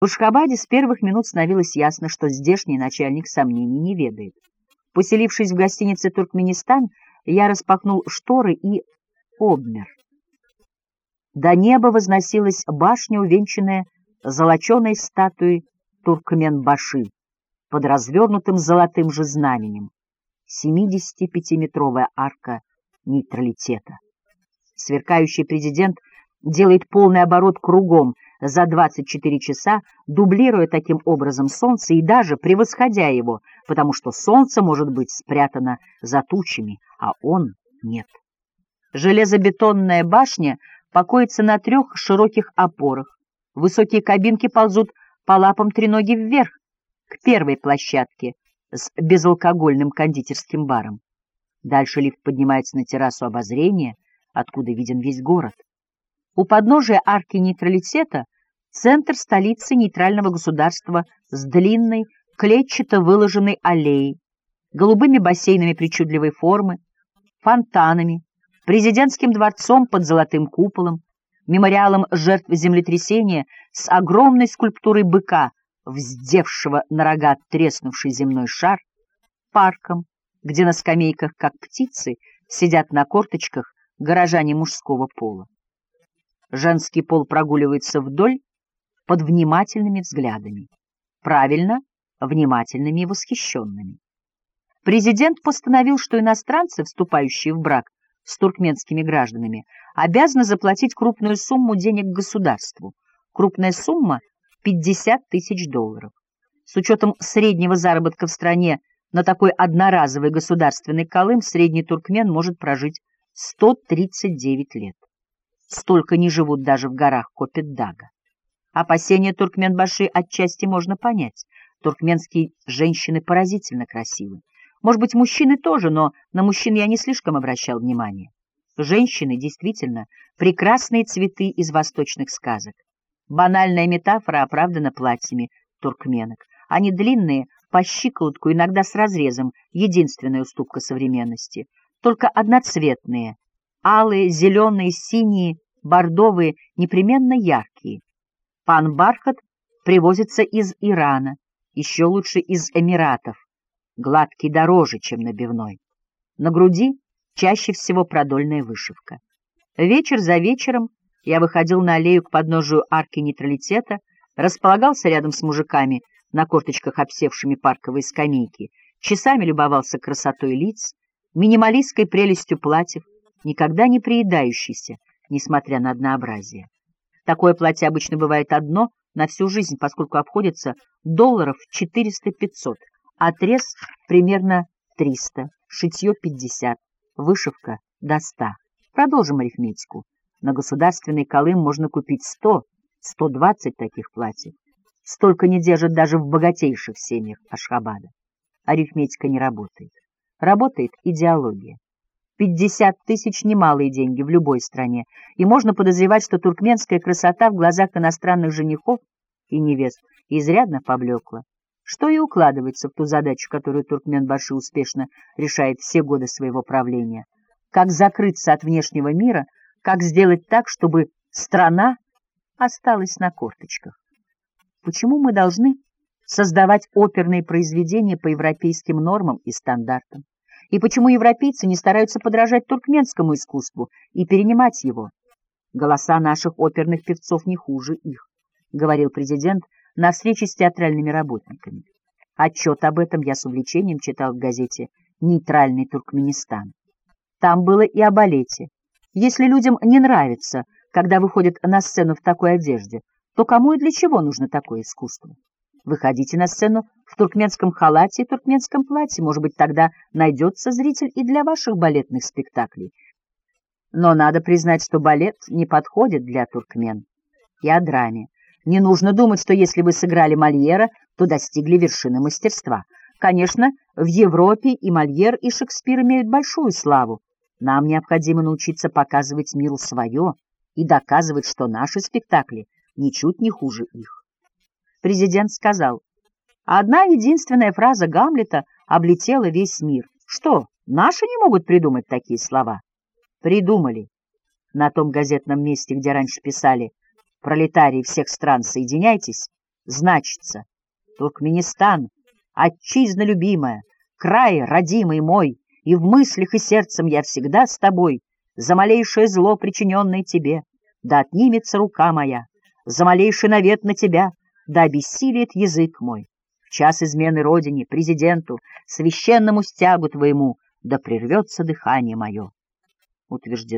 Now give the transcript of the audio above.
В Ашхабаде с первых минут становилось ясно, что здешний начальник сомнений не ведает. Поселившись в гостинице «Туркменистан», я распахнул шторы и обмер. До неба возносилась башня, увенчанная золоченой статуей Туркменбаши под развернутым золотым же знаменем. 75-метровая арка нейтралитета. Сверкающий президент делает полный оборот кругом за 24 часа, дублируя таким образом солнце и даже превосходя его, потому что солнце может быть спрятано за тучами, а он нет. Железобетонная башня покоится на трех широких опорах. Высокие кабинки ползут по лапам треноги вверх, к первой площадке с безалкогольным кондитерским баром. Дальше лифт поднимается на террасу обозрения, откуда виден весь город. У подножия арки нейтралитета центр столицы нейтрального государства с длинной, клетчато выложенной аллеей, голубыми бассейнами причудливой формы, фонтанами, президентским дворцом под золотым куполом, мемориалом жертв землетрясения с огромной скульптурой быка, вздевшего на рога треснувший земной шар, парком, где на скамейках, как птицы, сидят на корточках горожане мужского пола. Женский пол прогуливается вдоль под внимательными взглядами. Правильно, внимательными и восхищенными. Президент постановил, что иностранцы, вступающие в брак с туркменскими гражданами, обязаны заплатить крупную сумму денег государству. Крупная сумма — 50 тысяч долларов. С учетом среднего заработка в стране на такой одноразовый государственный колым средний туркмен может прожить 139 лет. Столько не живут даже в горах Копетдага. Опасения Туркменбаши отчасти можно понять. Туркменские женщины поразительно красивы. Может быть, мужчины тоже, но на мужчин я не слишком обращал внимание. Женщины действительно прекрасные цветы из восточных сказок. Банальная метафора оправдана платьями туркменок. Они длинные, по щиколотку, иногда с разрезом, единственная уступка современности. Только одноцветные, алые, зеленые, синие, бордовые, непременно яркие. Пан Бархат привозится из Ирана, еще лучше из Эмиратов, гладкий дороже, чем набивной. На груди чаще всего продольная вышивка. Вечер за вечером я выходил на аллею к подножию арки нейтралитета, располагался рядом с мужиками на корточках обсевшими парковые скамейки, часами любовался красотой лиц, минималистской прелестью платьев, никогда не приедающийся, несмотря на однообразие. Такое платье обычно бывает одно на всю жизнь, поскольку обходится долларов 400-500, отрез примерно 300, шитье 50, вышивка до 100. Продолжим арифметику. На государственный колым можно купить 100, 120 таких платьев. Столько не держат даже в богатейших семьях Ашхабада. Арифметика не работает. Работает идеология. 50 тысяч — немалые деньги в любой стране, и можно подозревать, что туркменская красота в глазах иностранных женихов и невест изрядно поблекла, что и укладывается в ту задачу, которую Туркменбаши успешно решает все годы своего правления. Как закрыться от внешнего мира, как сделать так, чтобы страна осталась на корточках. Почему мы должны создавать оперные произведения по европейским нормам и стандартам? И почему европейцы не стараются подражать туркменскому искусству и перенимать его. Голоса наших оперных певцов не хуже их, — говорил президент на встрече с театральными работниками. Отчет об этом я с увлечением читал в газете «Нейтральный Туркменистан». Там было и о балете. Если людям не нравится, когда выходят на сцену в такой одежде, то кому и для чего нужно такое искусство? Выходите на сцену в туркменском халате и туркменском платье. Может быть, тогда найдется зритель и для ваших балетных спектаклей. Но надо признать, что балет не подходит для туркмен. И о драме. Не нужно думать, что если вы сыграли Мольера, то достигли вершины мастерства. Конечно, в Европе и Мольер, и Шекспир имеют большую славу. Нам необходимо научиться показывать миру свое и доказывать, что наши спектакли ничуть не хуже их. Президент сказал, одна единственная фраза Гамлета облетела весь мир. Что, наши не могут придумать такие слова? Придумали. На том газетном месте, где раньше писали «Пролетарии всех стран, соединяйтесь», значится. Туркменистан, отчизна любимая, край родимый мой, и в мыслях и сердцем я всегда с тобой, за малейшее зло, причиненное тебе, да отнимется рука моя, за малейший навет на тебя, да обессилит язык мой. В час измены родине, президенту, священному стягу твоему, да прервется дыхание мое. Утверждено